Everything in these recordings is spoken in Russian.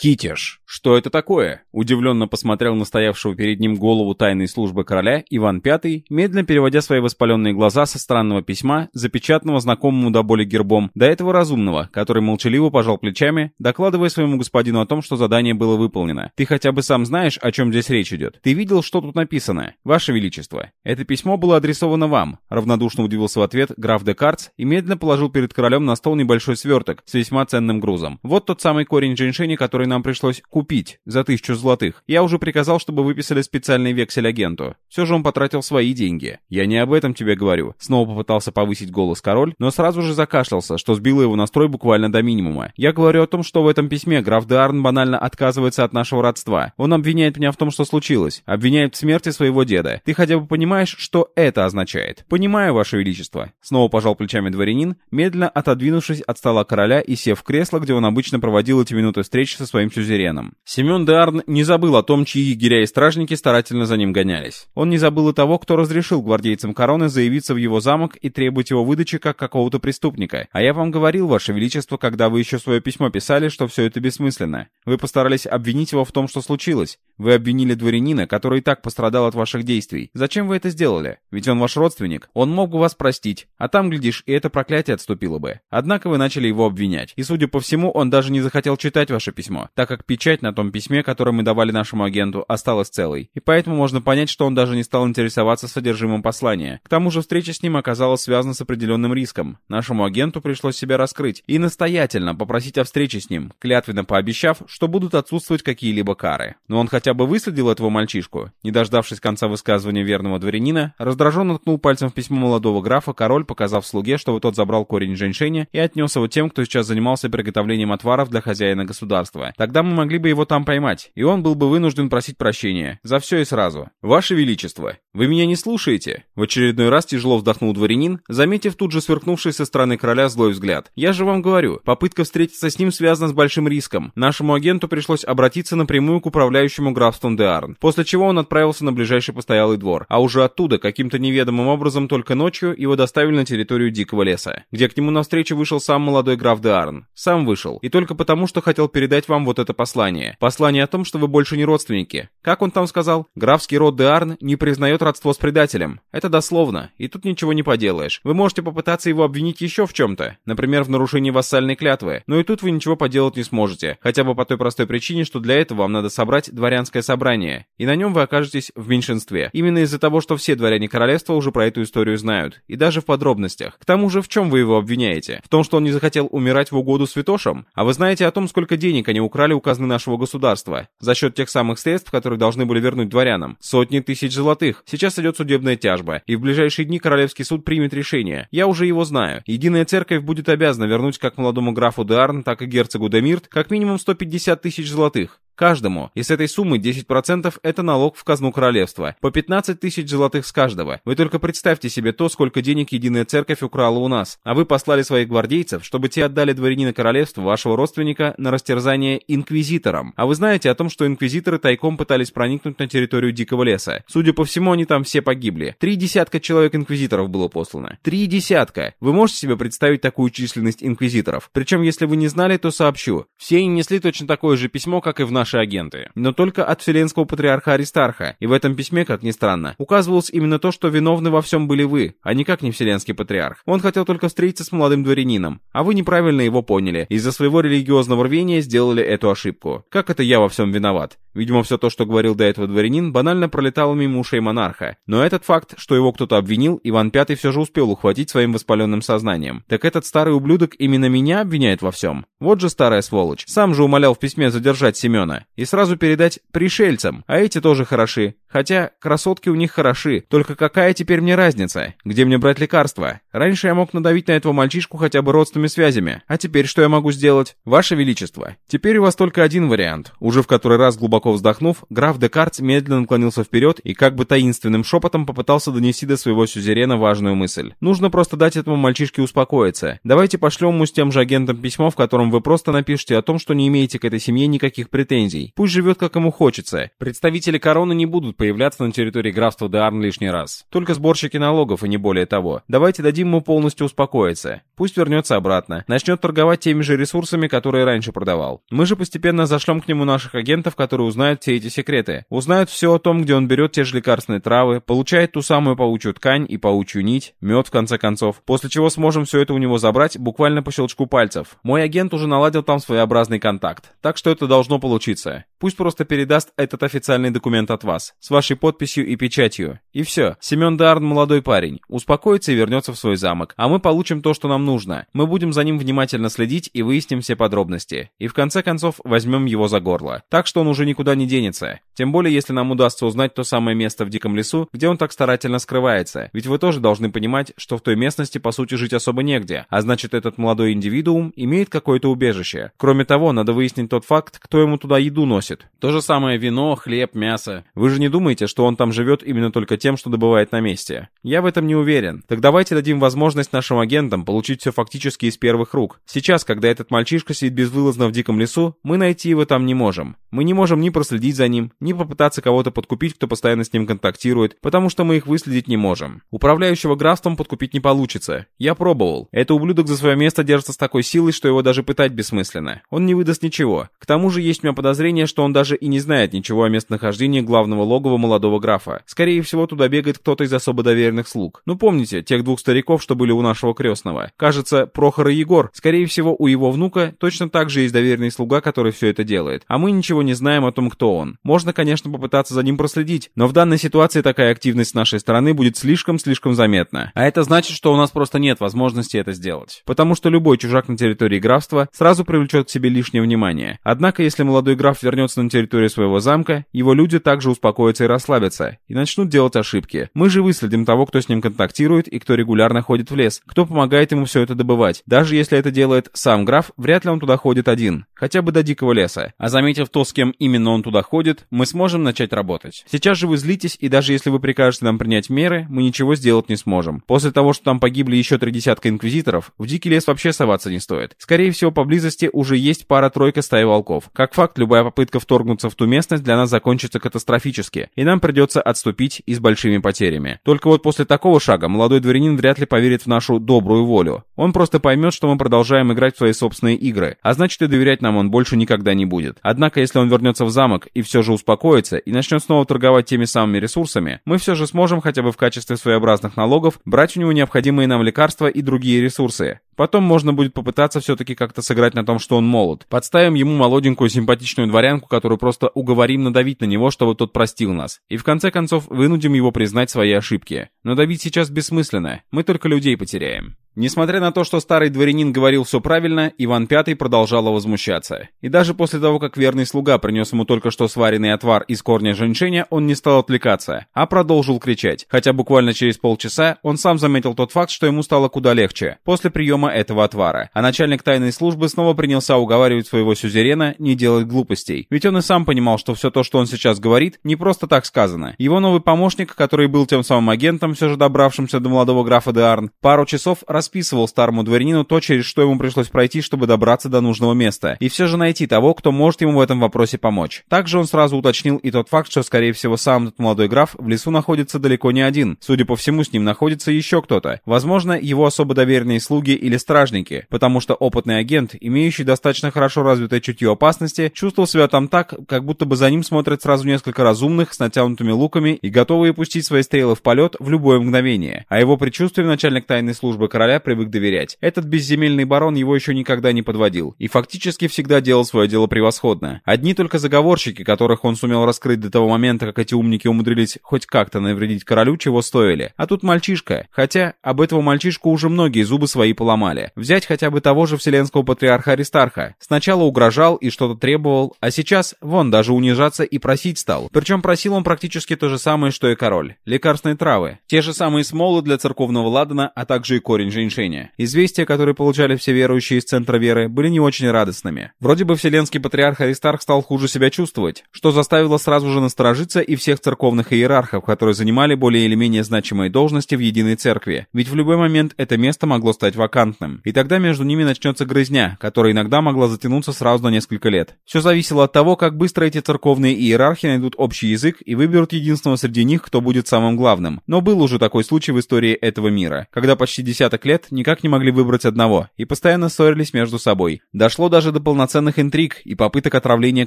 Китеж. Что это такое? Удивленно посмотрел на стоявшего перед ним голову тайной службы короля Иван V, медленно переводя свои воспаленные глаза со странного письма, запечатанного знакомому до боли гербом, до этого разумного, который молчаливо пожал плечами, докладывая своему господину о том, что задание было выполнено. Ты хотя бы сам знаешь, о чем здесь речь идет? Ты видел, что тут написано? Ваше Величество, это письмо было адресовано вам, равнодушно удивился в ответ граф де Картс и медленно положил перед королем на стол небольшой сверток с весьма ценным грузом. Вот тот самый корень женьшени, который нам пришлось купить за тысячу золотых. Я уже приказал, чтобы выписали специальный вексель агенту. Все же он потратил свои деньги. Я не об этом тебе говорю. Снова попытался повысить голос король, но сразу же закашлялся, что сбило его настрой буквально до минимума. Я говорю о том, что в этом письме граф Деарн банально отказывается от нашего родства. Он обвиняет меня в том, что случилось. Обвиняет в смерти своего деда. Ты хотя бы понимаешь, что это означает? Понимаю, ваше величество. Снова пожал плечами дворянин, медленно отодвинувшись от стола короля и сев в кресло, где он обычно проводил эти минуты встречи со своим сюзереном. Семен де не забыл о том, чьи егеря и стражники старательно за ним гонялись. Он не забыл и того, кто разрешил гвардейцам короны заявиться в его замок и требовать его выдачи как какого-то преступника. А я вам говорил, ваше величество, когда вы еще свое письмо писали, что все это бессмысленно. Вы постарались обвинить его в том, что случилось. Вы обвинили дворянина, который и так пострадал от ваших действий. Зачем вы это сделали? Ведь он ваш родственник. Он мог бы вас простить. А там, глядишь, и это проклятие отступило бы. Однако вы начали его обвинять. И, судя по всему, он даже не захотел читать ваше письмо, так как печать на том письме, которое мы давали нашему агенту, осталась целой. И поэтому можно понять, что он даже не стал интересоваться содержимым послания. К тому же встреча с ним оказалась связана с определенным риском. Нашему агенту пришлось себя раскрыть и настоятельно попросить о встрече с ним, клятвенно пообещав, что будут отсутствовать какие-либо кары. Но он хотя бы выследил этого мальчишку. Не дождавшись конца высказывания верного дворянина, раздраженно ткнул пальцем в письмо молодого графа, король, показав слуге, чтобы тот забрал корень женьшеня и отнес его тем, кто сейчас занимался приготовлением отваров для хозяина государства. Тогда мы могли бы его там поймать, и он был бы вынужден просить прощения. За все и сразу. «Ваше Величество, вы меня не слушаете?» В очередной раз тяжело вздохнул дворянин, заметив тут же сверкнувший со стороны короля злой взгляд. «Я же вам говорю, попытка встретиться с ним связана с большим риском. Нашему агенту пришлось обратиться напрямую к управляющему графством Деарн, после чего он отправился на ближайший постоялый двор, а уже оттуда каким-то неведомым образом только ночью его доставили на территорию Дикого леса, где к нему навстречу вышел сам молодой граф Деарн. Сам вышел, и только потому, что хотел передать вам вот это послание. Послание о том, что вы больше не родственники. Как он там сказал? Графский род Деарн не признает родство с предателем. Это дословно, и тут ничего не поделаешь. Вы можете попытаться его обвинить еще в чем-то, например, в нарушении вассальной клятвы, но и тут вы ничего поделать не сможете, хотя бы по той простой причине, что для этого вам надо собрать дворянское собрание, и на нем вы окажетесь в меньшинстве. Именно из-за того, что все дворяне королевства уже про эту историю знают, и даже в подробностях. К тому же, в чем вы его обвиняете? В том, что он не захотел умирать в угоду святошам? А вы знаете о том, сколько денег они украли у казны нашего государства? За счет тех самых средств, которые должны были вернуть дворянам. Сотни тысяч золотых. Сейчас идет судебная тяжба, и в ближайшие дни Королевский суд примет решение. Я уже его знаю. Единая церковь будет обязана вернуть как молодому графу Деарн, так и герцогу Демирт как минимум 150 тысяч золотых. Каждому. И с этой суммы 10% это налог в казну королевства. По 15 тысяч золотых с каждого. Вы только представьте себе то, сколько денег Единая Церковь украла у нас. А вы послали своих гвардейцев, чтобы те отдали дворянина королевства, вашего родственника, на растерзание инквизиторам. А вы знаете о том, что инквизиторы тайком пытались проникнуть на территорию Дикого леса. Судя по всему, они там все погибли. Три десятка человек инквизиторов было послано. Три десятка. Вы можете себе представить такую численность инквизиторов? Причем, если вы не знали, то сообщу. Все они несли точно такое же письмо, как и в наш наши агенты. Но только от Вселенского Патриарха Аристарха. И в этом письме, как ни странно, указывалось именно то, что виновны во всем были вы, а никак не Вселенский Патриарх. Он хотел только встретиться с молодым дворянином, а вы неправильно его поняли. Из-за своего религиозного рвения сделали эту ошибку. Как это я во всем виноват? Видимо, все то, что говорил до этого дворянин, банально пролетало мимо ушей монарха. Но этот факт, что его кто-то обвинил, Иван Пятый все же успел ухватить своим воспаленным сознанием. Так этот старый ублюдок именно меня обвиняет во всем? Вот же старая сволочь. Сам же умолял в письме задержать Семена. И сразу передать пришельцам, а эти тоже хороши. Хотя красотки у них хороши, только какая теперь мне разница? Где мне брать лекарства? Раньше я мог надавить на этого мальчишку хотя бы родственными связями. А теперь что я могу сделать? Ваше Величество, теперь у вас только один вариант. Уже в который раз глубоко вздохнув, граф Декартс медленно наклонился вперед и как бы таинственным шепотом попытался донести до своего сюзерена важную мысль. Нужно просто дать этому мальчишке успокоиться. Давайте пошлем ему с тем же агентом письмо, в котором вы просто напишите о том, что не имеете к этой семье никаких претензий. Пусть живет как ему хочется. Представители короны не будут появляться на территории графства Деарн лишний раз. Только сборщики налогов и не более того. Давайте дадим ему полностью успокоиться. Пусть вернется обратно. Начнет торговать теми же ресурсами, которые раньше продавал. Мы же постепенно зашлем к нему наших агентов, которые узнают все эти секреты. Узнают все о том, где он берет те же лекарственные травы, получает ту самую паучью ткань и паучью нить, мед в конце концов. После чего сможем все это у него забрать буквально по щелчку пальцев. Мой агент уже наладил там своеобразный контакт. Так что это должно получиться. Пусть просто передаст этот официальный документ от вас, с вашей подписью и печатью. И все. Семен Дарн молодой парень. Успокоится и вернется в свой замок. А мы получим то, что нам нужно. Мы будем за ним внимательно следить и выясним все подробности. И в конце концов возьмем его за горло. Так что он уже никуда не денется. Тем более, если нам удастся узнать то самое место в диком лесу, где он так старательно скрывается. Ведь вы тоже должны понимать, что в той местности по сути жить особо негде. А значит, этот молодой индивидуум имеет какое-то убежище. Кроме того, надо выяснить тот факт, кто ему туда еду носит приносит. То же самое вино, хлеб, мясо. Вы же не думаете, что он там живет именно только тем, что добывает на месте? Я в этом не уверен. Так давайте дадим возможность нашим агентам получить все фактически из первых рук. Сейчас, когда этот мальчишка сидит безвылазно в диком лесу, мы найти его там не можем. Мы не можем ни проследить за ним, ни попытаться кого-то подкупить, кто постоянно с ним контактирует, потому что мы их выследить не можем. Управляющего графством подкупить не получится. Я пробовал. Это ублюдок за свое место держится с такой силой, что его даже пытать бессмысленно. Он не выдаст ничего. К тому же есть у меня подозрение, что он даже и не знает ничего о местонахождении главного логова молодого графа. Скорее всего, туда бегает кто-то из особо доверенных слуг. Ну помните, тех двух стариков, что были у нашего крестного? Кажется, Прохор и Егор. Скорее всего, у его внука точно так же есть доверенный слуга, который все это делает. А мы ничего не знаем о том, кто он. Можно, конечно, попытаться за ним проследить, но в данной ситуации такая активность с нашей стороны будет слишком-слишком заметна. А это значит, что у нас просто нет возможности это сделать. Потому что любой чужак на территории графства сразу привлечет к себе лишнее внимание. Однако, если молодой граф вернется на территорию своего замка, его люди также успокоятся и расслабятся, и начнут делать ошибки. Мы же выследим того, кто с ним контактирует и кто регулярно ходит в лес, кто помогает ему все это добывать. Даже если это делает сам граф, вряд ли он туда ходит один, хотя бы до дикого леса. А заметив то, с кем именно он туда ходит, мы сможем начать работать. Сейчас же вы злитесь, и даже если вы прикажете нам принять меры, мы ничего сделать не сможем. После того, что там погибли еще три десятка инквизиторов, в дикий лес вообще соваться не стоит. Скорее всего, поблизости уже есть пара-тройка стаи волков. Как факт, любая попытка вторгнуться вторгнуться в ту местность для нас закончится катастрофически, и нам придется отступить и с большими потерями. Только вот после такого шага молодой дворянин вряд ли поверит в нашу добрую волю. Он просто поймет, что мы продолжаем играть в свои собственные игры, а значит и доверять нам он больше никогда не будет. Однако, если он вернется в замок и все же успокоится и начнет снова торговать теми самыми ресурсами, мы все же сможем хотя бы в качестве своеобразных налогов брать у него необходимые нам лекарства и другие ресурсы. Потом можно будет попытаться все-таки как-то сыграть на том, что он молод. Подставим ему молоденькую симпатичную дворянку, которую просто уговорим надавить на него, чтобы тот простил нас. И в конце концов вынудим его признать свои ошибки. Но давить сейчас бессмысленно. Мы только людей потеряем. Несмотря на то, что старый дворянин говорил все правильно, Иван Пятый продолжал возмущаться. И даже после того, как верный слуга принес ему только что сваренный отвар из корня женьшеня, он не стал отвлекаться, а продолжил кричать. Хотя буквально через полчаса он сам заметил тот факт, что ему стало куда легче после приема этого отвара. А начальник тайной службы снова принялся уговаривать своего сюзерена не делать глупостей. Ведь он и сам понимал, что все то, что он сейчас говорит, не просто так сказано. Его новый помощник, который был тем самым агентом, все же добравшимся до молодого графа де Арн, пару часов рас расписывал старому дворянину то, через что ему пришлось пройти, чтобы добраться до нужного места, и все же найти того, кто может ему в этом вопросе помочь. Также он сразу уточнил и тот факт, что, скорее всего, сам этот молодой граф в лесу находится далеко не один. Судя по всему, с ним находится еще кто-то. Возможно, его особо доверенные слуги или стражники, потому что опытный агент, имеющий достаточно хорошо развитое чутье опасности, чувствовал себя там так, как будто бы за ним смотрят сразу несколько разумных с натянутыми луками и готовые пустить свои стрелы в полет в любое мгновение. А его предчувствием начальник тайной службы короля привык доверять. Этот безземельный барон его еще никогда не подводил, и фактически всегда делал свое дело превосходно. Одни только заговорщики, которых он сумел раскрыть до того момента, как эти умники умудрились хоть как-то навредить королю, чего стоили. А тут мальчишка. Хотя, об этого мальчишку уже многие зубы свои поломали. Взять хотя бы того же вселенского патриарха Аристарха. Сначала угрожал и что-то требовал, а сейчас, вон, даже унижаться и просить стал. Причем просил он практически то же самое, что и король. Лекарственные травы. Те же самые смолы для церковного ладана, а также и корень Женьшеня. Известия, которые получали все верующие из Центра Веры, были не очень радостными. Вроде бы Вселенский Патриарх Аристарх стал хуже себя чувствовать, что заставило сразу же насторожиться и всех церковных иерархов, которые занимали более или менее значимые должности в Единой Церкви. Ведь в любой момент это место могло стать вакантным. И тогда между ними начнется грызня, которая иногда могла затянуться сразу на несколько лет. Все зависело от того, как быстро эти церковные иерархи найдут общий язык и выберут единственного среди них, кто будет самым главным. Но был уже такой случай в истории этого мира, когда почти десяток лет никак не могли выбрать одного и постоянно ссорились между собой. Дошло даже до полноценных интриг и попыток отравления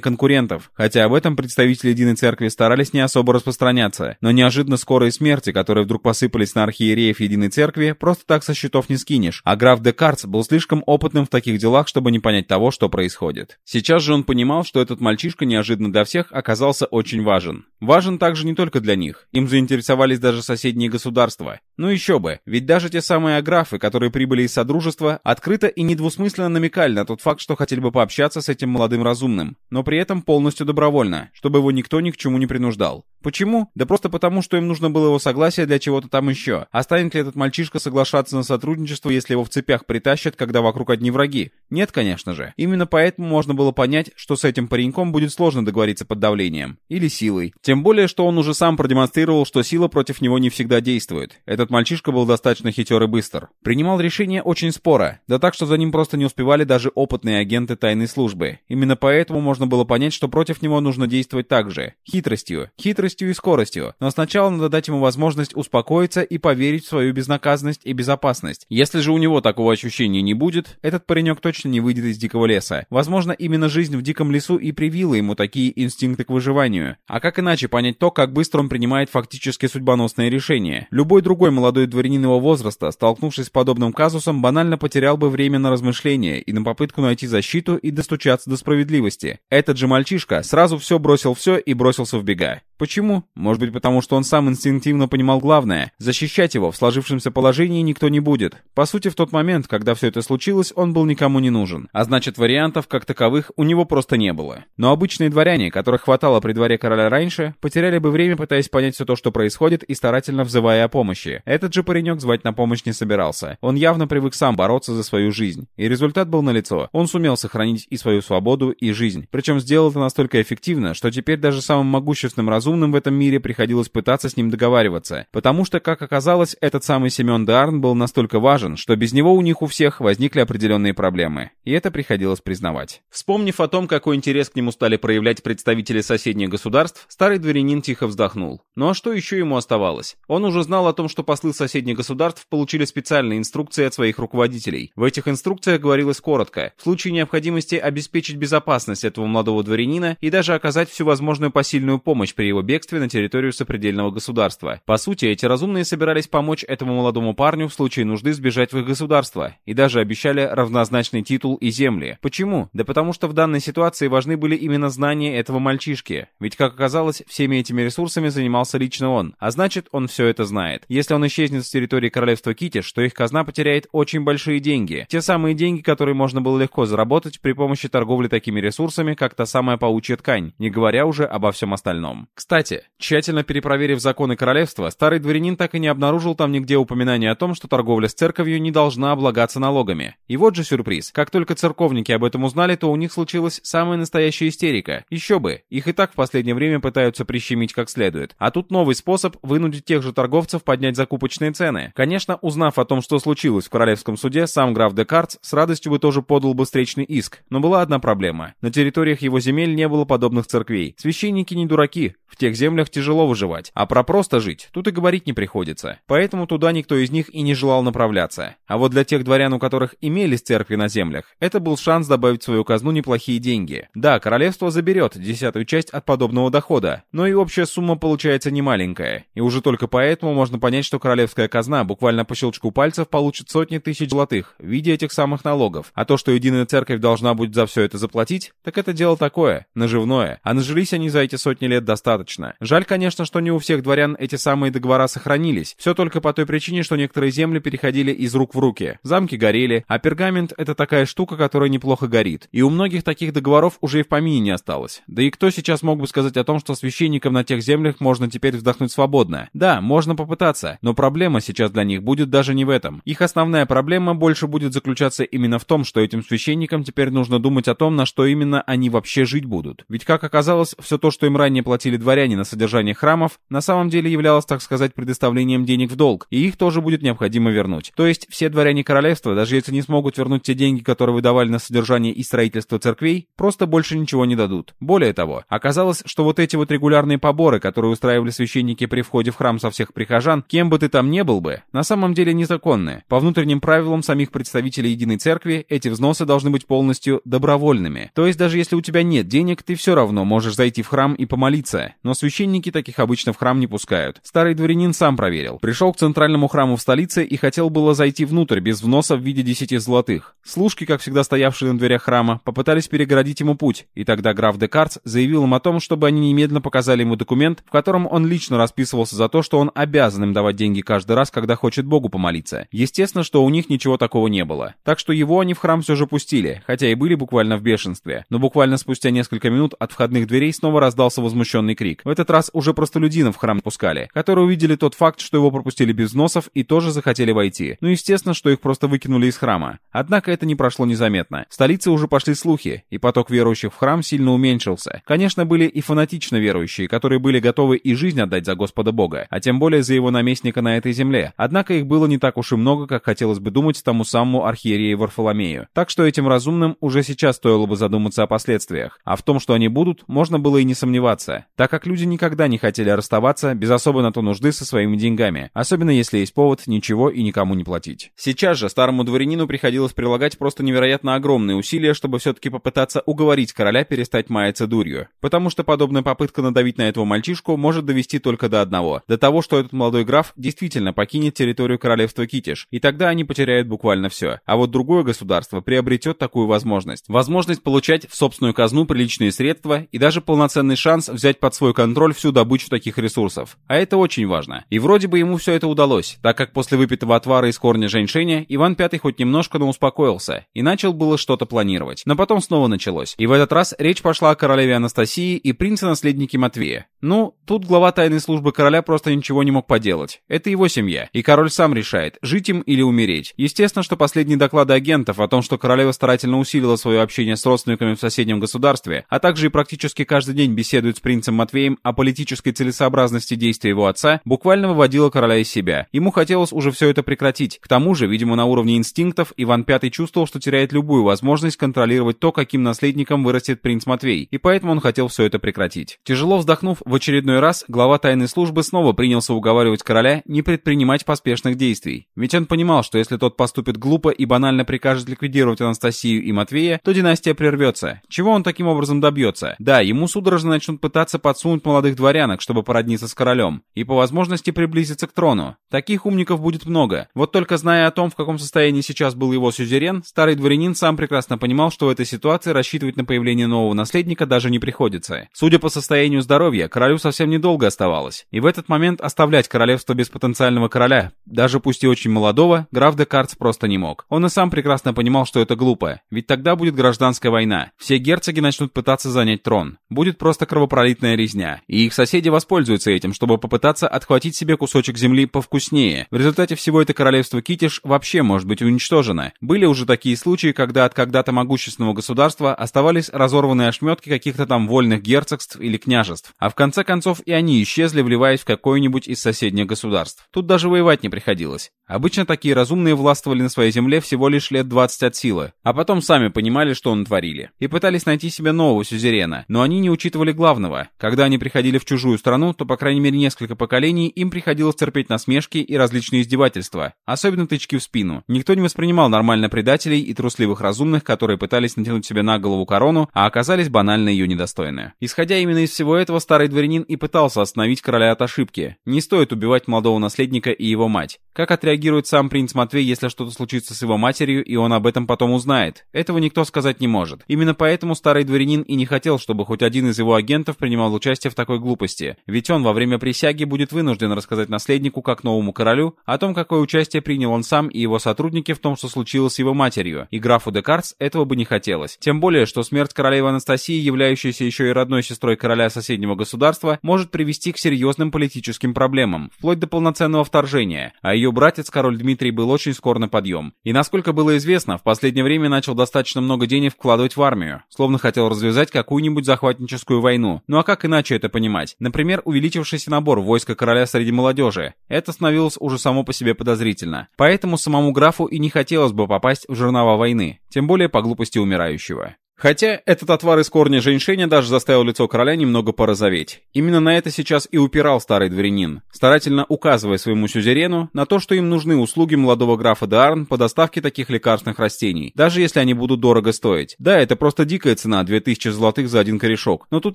конкурентов, хотя об этом представители Единой Церкви старались не особо распространяться. Но неожиданно скорые смерти, которые вдруг посыпались на архиереев Единой Церкви, просто так со счетов не скинешь, а граф Декартс был слишком опытным в таких делах, чтобы не понять того, что происходит. Сейчас же он понимал, что этот мальчишка неожиданно для всех оказался очень важен. Важен также не только для них. Им заинтересовались даже соседние государства. Ну еще бы, ведь даже те самые аграфы, которые прибыли из Содружества, открыто и недвусмысленно намекали на тот факт, что хотели бы пообщаться с этим молодым разумным, но при этом полностью добровольно, чтобы его никто ни к чему не принуждал. Почему? Да просто потому, что им нужно было его согласие для чего-то там еще. А станет ли этот мальчишка соглашаться на сотрудничество, если его в цепях притащат, когда вокруг одни враги? Нет, конечно же. Именно поэтому можно было понять, что с этим пареньком будет сложно договориться под давлением. Или силой. Тем более, что он уже сам продемонстрировал, что сила против него не всегда действует. Этот мальчишка был достаточно хитер и быстр. Принимал решения очень споро. Да так, что за ним просто не успевали даже опытные агенты тайной службы. Именно поэтому можно было понять, что против него нужно действовать так же. Хитростью. Хитростью ловкостью и скоростью, но сначала надо дать ему возможность успокоиться и поверить в свою безнаказанность и безопасность. Если же у него такого ощущения не будет, этот паренек точно не выйдет из дикого леса. Возможно, именно жизнь в диком лесу и привила ему такие инстинкты к выживанию. А как иначе понять то, как быстро он принимает фактически судьбоносные решения? Любой другой молодой дворянин его возраста, столкнувшись с подобным казусом, банально потерял бы время на размышления и на попытку найти защиту и достучаться до справедливости. Этот же мальчишка сразу все бросил все и бросился в бега. Почему? Может быть потому, что он сам инстинктивно понимал главное. Защищать его в сложившемся положении никто не будет. По сути, в тот момент, когда все это случилось, он был никому не нужен. А значит, вариантов, как таковых, у него просто не было. Но обычные дворяне, которых хватало при дворе короля раньше, потеряли бы время, пытаясь понять все то, что происходит, и старательно взывая о помощи. Этот же паренек звать на помощь не собирался. Он явно привык сам бороться за свою жизнь. И результат был налицо. Он сумел сохранить и свою свободу, и жизнь. Причем сделал это настолько эффективно, что теперь даже самым могущественным разумным разумным в этом мире приходилось пытаться с ним договариваться, потому что, как оказалось, этот самый Семен Дарн был настолько важен, что без него у них у всех возникли определенные проблемы, и это приходилось признавать. Вспомнив о том, какой интерес к нему стали проявлять представители соседних государств, старый дворянин тихо вздохнул. Ну а что еще ему оставалось? Он уже знал о том, что послы соседних государств получили специальные инструкции от своих руководителей. В этих инструкциях говорилось коротко, в случае необходимости обеспечить безопасность этого молодого дворянина и даже оказать всю возможную посильную помощь при его бегстве на территорию сопредельного государства. По сути, эти разумные собирались помочь этому молодому парню в случае нужды сбежать в их государство, и даже обещали равнозначный титул и земли. Почему? Да потому что в данной ситуации важны были именно знания этого мальчишки. Ведь, как оказалось, всеми этими ресурсами занимался лично он, а значит, он все это знает. Если он исчезнет с территории королевства Китиш, то их казна потеряет очень большие деньги. Те самые деньги, которые можно было легко заработать при помощи торговли такими ресурсами, как та самая паучья ткань, не говоря уже обо всем остальном. Кстати, тщательно перепроверив законы королевства, старый дворянин так и не обнаружил там нигде упоминания о том, что торговля с церковью не должна облагаться налогами. И вот же сюрприз. Как только церковники об этом узнали, то у них случилась самая настоящая истерика. Еще бы, их и так в последнее время пытаются прищемить как следует. А тут новый способ вынудить тех же торговцев поднять закупочные цены. Конечно, узнав о том, что случилось в королевском суде, сам граф Декартс с радостью бы тоже подал бы встречный иск. Но была одна проблема. На территориях его земель не было подобных церквей. Священники не дураки, в тех землях тяжело выживать, а про просто жить тут и говорить не приходится. Поэтому туда никто из них и не желал направляться. А вот для тех дворян, у которых имелись церкви на землях, это был шанс добавить в свою казну неплохие деньги. Да, королевство заберет десятую часть от подобного дохода, но и общая сумма получается немаленькая. И уже только поэтому можно понять, что королевская казна буквально по щелчку пальцев получит сотни тысяч золотых в виде этих самых налогов. А то, что единая церковь должна будет за все это заплатить, так это дело такое, наживное. А нажились они за эти сотни лет достаточно достаточно. Жаль, конечно, что не у всех дворян эти самые договора сохранились. Все только по той причине, что некоторые земли переходили из рук в руки. Замки горели, а пергамент — это такая штука, которая неплохо горит. И у многих таких договоров уже и в помине не осталось. Да и кто сейчас мог бы сказать о том, что священникам на тех землях можно теперь вздохнуть свободно? Да, можно попытаться, но проблема сейчас для них будет даже не в этом. Их основная проблема больше будет заключаться именно в том, что этим священникам теперь нужно думать о том, на что именно они вообще жить будут. Ведь, как оказалось, все то, что им ранее платили дворяне на содержание храмов, на самом деле являлось, так сказать, предоставлением денег в долг, и их тоже будет необходимо вернуть. То есть все дворяне королевства, даже если не смогут вернуть те деньги, которые выдавали на содержание и строительство церквей, просто больше ничего не дадут. Более того, оказалось, что вот эти вот регулярные поборы, которые устраивали священники при входе в храм со всех прихожан, кем бы ты там не был бы, на самом деле незаконны. По внутренним правилам самих представителей Единой Церкви эти взносы должны быть полностью добровольными. То есть даже если у тебя нет денег, ты все равно можешь зайти в храм и помолиться. Но священники таких обычно в храм не пускают. Старый дворянин сам проверил. Пришел к центральному храму в столице и хотел было зайти внутрь без взноса в виде десяти золотых. Служки, как всегда стоявшие на дверях храма, попытались перегородить ему путь, и тогда граф Декартс заявил им о том, чтобы они немедленно показали ему документ, в котором он лично расписывался за то, что он обязан им давать деньги каждый раз, когда хочет Богу помолиться. Естественно, что у них ничего такого не было. Так что его они в храм все же пустили, хотя и были буквально в бешенстве. Но буквально спустя несколько минут от входных дверей снова раздался возмущенный крик. В этот раз уже простолюдинов в храм пускали, которые увидели тот факт, что его пропустили без взносов и тоже захотели войти. Ну естественно, что их просто выкинули из храма. Однако это не прошло незаметно. В столице уже пошли слухи, и поток верующих в храм сильно уменьшился. Конечно, были и фанатично верующие, которые были готовы и жизнь отдать за Господа Бога, а тем более за его наместника на этой земле. Однако их было не так уж и много, как хотелось бы думать тому самому архиерею Варфоломею. Так что этим разумным уже сейчас стоило бы задуматься о последствиях. А в том, что они будут, можно было и не сомневаться, так как люди никогда не хотели расставаться без особо на то нужды со своими деньгами, особенно если есть повод ничего и никому не платить. Сейчас же старому дворянину приходилось прилагать просто невероятно огромные усилия, чтобы все-таки попытаться уговорить короля перестать маяться дурью. Потому что подобная попытка надавить на этого мальчишку может довести только до одного. До того, что этот молодой граф действительно покинет территорию королевства Китиш, и тогда они потеряют буквально все. А вот другое государство приобретет такую возможность. Возможность получать в собственную казну приличные средства и даже полноценный шанс взять под свой контроль всю добычу таких ресурсов. А это очень важно. И вроде бы ему все это удалось, так как после выпитого отвара из корня женьшеня Иван Пятый хоть немножко, но успокоился и начал было что-то планировать. Но потом снова началось. И в этот раз речь пошла о королеве Анастасии и принце-наследнике Матвея. Ну, тут глава тайной службы короля просто ничего не мог поделать. Это его семья, и король сам решает, жить им или умереть. Естественно, что последние доклады агентов о том, что королева старательно усилила свое общение с родственниками в соседнем государстве, а также и практически каждый день беседует с принцем Матвеем о политической целесообразности действий его отца, буквально выводила короля из себя. Ему хотелось уже все это прекратить. К тому же, видимо, на уровне инстинктов, Иван V чувствовал, что теряет любую возможность контролировать то, каким наследником вырастет принц Матвей, и поэтому он хотел все это прекратить. Тяжело вздохнув, в очередной раз глава тайной службы снова принялся уговаривать короля не предпринимать поспешных действий. Ведь он понимал, что если тот поступит глупо и банально прикажет ликвидировать Анастасию и Матвея, то династия прервется. Чего он таким образом добьется? Да, ему судорожно начнут пытаться подсунуть молодых дворянок, чтобы породниться с королем, и по возможности приблизиться к трону. Таких умников будет много. Вот только зная о том, в каком состоянии сейчас был его сюзерен, старый дворянин сам прекрасно понимал, что в этой ситуации рассчитывать на появление нового наследника даже не приходится. Судя по состоянию здоровья, королю совсем недолго оставалось. И в этот момент оставлять королевство без потенциального короля, даже пусть и очень молодого, граф де Картс просто не мог. Он и сам прекрасно понимал, что это глупо, ведь тогда будет гражданская война. Все герцоги начнут пытаться занять трон. Будет просто кровопролитная резня. И их соседи воспользуются этим, чтобы попытаться отхватить себе кусочек земли повкуснее. В результате всего это королевство Китиш вообще может быть уничтожено. Были уже такие случаи, когда от когда-то могущественного государства оставались разорванные ошметки каких-то там вольных герцогств или княжеств. А в конце концов и они исчезли, вливаясь в какое-нибудь из соседних государств. Тут даже воевать не приходилось. Обычно такие разумные властвовали на своей земле всего лишь лет 20 от силы, а потом сами понимали, что натворили, и пытались найти себе нового сюзерена, но они не учитывали главного. Когда они приходили в чужую страну, то по крайней мере несколько поколений им приходилось терпеть насмешки и различные издевательства, особенно тычки в спину. Никто не воспринимал нормально предателей и трусливых разумных, которые пытались натянуть себе на голову корону, а оказались банально ее недостойны. Исходя именно из всего этого, старый дворянин дворянин и пытался остановить короля от ошибки. Не стоит убивать молодого наследника и его мать. Как отреагирует сам принц Матвей, если что-то случится с его матерью, и он об этом потом узнает? Этого никто сказать не может. Именно поэтому старый дворянин и не хотел, чтобы хоть один из его агентов принимал участие в такой глупости. Ведь он во время присяги будет вынужден рассказать наследнику, как новому королю, о том, какое участие принял он сам и его сотрудники в том, что случилось с его матерью. И графу Декарс этого бы не хотелось. Тем более, что смерть королевы Анастасии, являющейся еще и родной сестрой короля соседнего государства, может привести к серьезным политическим проблемам, вплоть до полноценного вторжения, а ее братец, король Дмитрий, был очень скор на подъем. И насколько было известно, в последнее время начал достаточно много денег вкладывать в армию, словно хотел развязать какую-нибудь захватническую войну. Ну а как иначе это понимать? Например, увеличившийся набор войска короля среди молодежи. Это становилось уже само по себе подозрительно. Поэтому самому графу и не хотелось бы попасть в жернова войны, тем более по глупости умирающего. Хотя этот отвар из корня женьшеня даже заставил лицо короля немного порозоветь. Именно на это сейчас и упирал старый дворянин, старательно указывая своему сюзерену на то, что им нужны услуги молодого графа Деарн по доставке таких лекарственных растений, даже если они будут дорого стоить. Да, это просто дикая цена, 2000 золотых за один корешок, но тут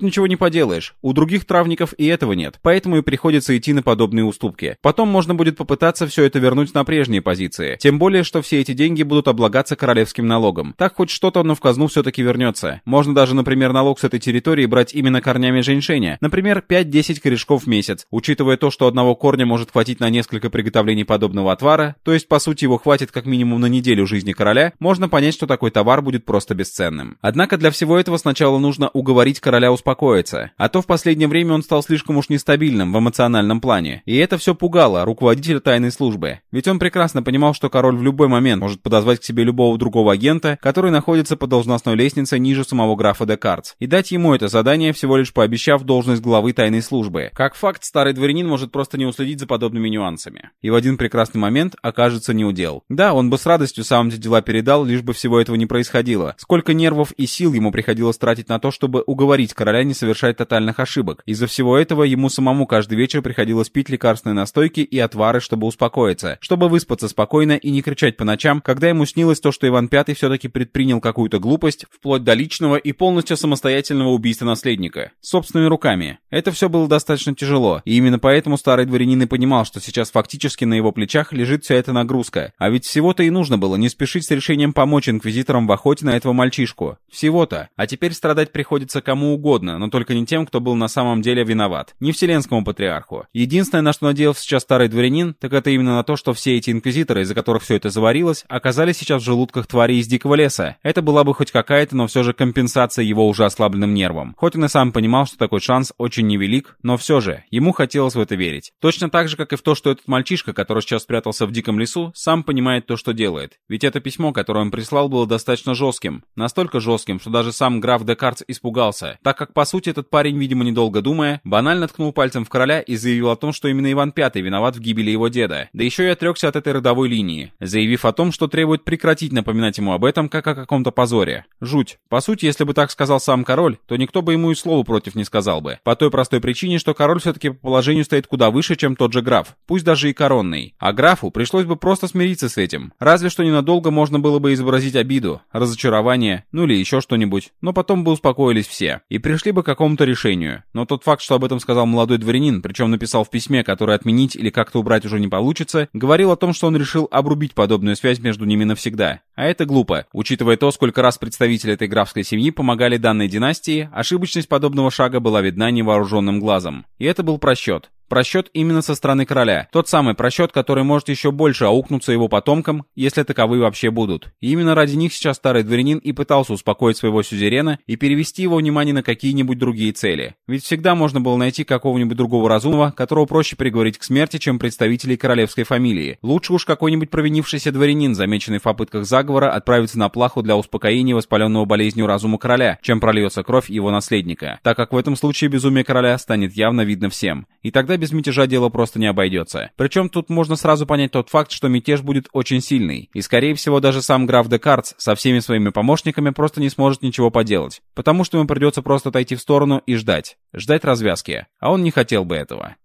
ничего не поделаешь, у других травников и этого нет, поэтому и приходится идти на подобные уступки. Потом можно будет попытаться все это вернуть на прежние позиции, тем более, что все эти деньги будут облагаться королевским налогом. Так хоть что-то, но в казну все-таки вернется вернется. Можно даже, например, налог с этой территории брать именно корнями женьшеня. Например, 5-10 корешков в месяц. Учитывая то, что одного корня может хватить на несколько приготовлений подобного отвара, то есть, по сути, его хватит как минимум на неделю жизни короля, можно понять, что такой товар будет просто бесценным. Однако для всего этого сначала нужно уговорить короля успокоиться. А то в последнее время он стал слишком уж нестабильным в эмоциональном плане. И это все пугало руководителя тайной службы. Ведь он прекрасно понимал, что король в любой момент может подозвать к себе любого другого агента, который находится по должностной лестнице лестнице ниже самого графа Декартс, и дать ему это задание, всего лишь пообещав должность главы тайной службы. Как факт, старый дворянин может просто не уследить за подобными нюансами. И в один прекрасный момент окажется неудел. Да, он бы с радостью сам эти дела передал, лишь бы всего этого не происходило. Сколько нервов и сил ему приходилось тратить на то, чтобы уговорить короля не совершать тотальных ошибок. Из-за всего этого ему самому каждый вечер приходилось пить лекарственные настойки и отвары, чтобы успокоиться, чтобы выспаться спокойно и не кричать по ночам, когда ему снилось то, что Иван V все-таки предпринял какую-то глупость, вплоть вплоть до личного и полностью самостоятельного убийства наследника. Собственными руками. Это все было достаточно тяжело, и именно поэтому старый дворянин и понимал, что сейчас фактически на его плечах лежит вся эта нагрузка. А ведь всего-то и нужно было не спешить с решением помочь инквизиторам в охоте на этого мальчишку. Всего-то. А теперь страдать приходится кому угодно, но только не тем, кто был на самом деле виноват. Не вселенскому патриарху. Единственное, на что надеялся сейчас старый дворянин, так это именно на то, что все эти инквизиторы, из-за которых все это заварилось, оказались сейчас в желудках тварей из дикого леса. Это была бы хоть какая-то, но все же компенсация его уже ослабленным нервам. Хоть он и сам понимал, что такой шанс очень невелик, но все же, ему хотелось в это верить. Точно так же, как и в то, что этот мальчишка, который сейчас спрятался в диком лесу, сам понимает то, что делает. Ведь это письмо, которое он прислал, было достаточно жестким. Настолько жестким, что даже сам граф Декартс испугался, так как, по сути, этот парень, видимо, недолго думая, банально ткнул пальцем в короля и заявил о том, что именно Иван V виноват в гибели его деда. Да еще и отрекся от этой родовой линии, заявив о том, что требует прекратить напоминать ему об этом, как о каком-то позоре. Жуть. По сути, если бы так сказал сам король, то никто бы ему и слова против не сказал бы. По той простой причине, что король все-таки по положению стоит куда выше, чем тот же граф, пусть даже и коронный. А графу пришлось бы просто смириться с этим. Разве что ненадолго можно было бы изобразить обиду, разочарование, ну или еще что-нибудь, но потом бы успокоились все. И пришли бы к какому-то решению. Но тот факт, что об этом сказал молодой дворянин, причем написал в письме, которое отменить или как-то убрать уже не получится, говорил о том, что он решил обрубить подобную связь между ними навсегда. А это глупо, учитывая то, сколько раз представители этой графской семьи помогали данной династии, ошибочность подобного шага была видна невооруженным глазом. И это был просчет. Просчет именно со стороны короля. Тот самый просчет, который может еще больше аукнуться его потомкам, если таковые вообще будут. И именно ради них сейчас старый дворянин и пытался успокоить своего сюзерена и перевести его внимание на какие-нибудь другие цели. Ведь всегда можно было найти какого-нибудь другого разумного, которого проще приговорить к смерти, чем представителей королевской фамилии. Лучше уж какой-нибудь провинившийся дворянин, замеченный в попытках заговора, отправиться на плаху для успокоения воспаленного болезнью разума короля, чем прольется кровь его наследника. Так как в этом случае безумие короля станет явно видно всем. И тогда без мятежа дело просто не обойдется. Причем тут можно сразу понять тот факт, что мятеж будет очень сильный. И скорее всего даже сам граф Декартс со всеми своими помощниками просто не сможет ничего поделать. Потому что ему придется просто отойти в сторону и ждать. Ждать развязки. А он не хотел бы этого.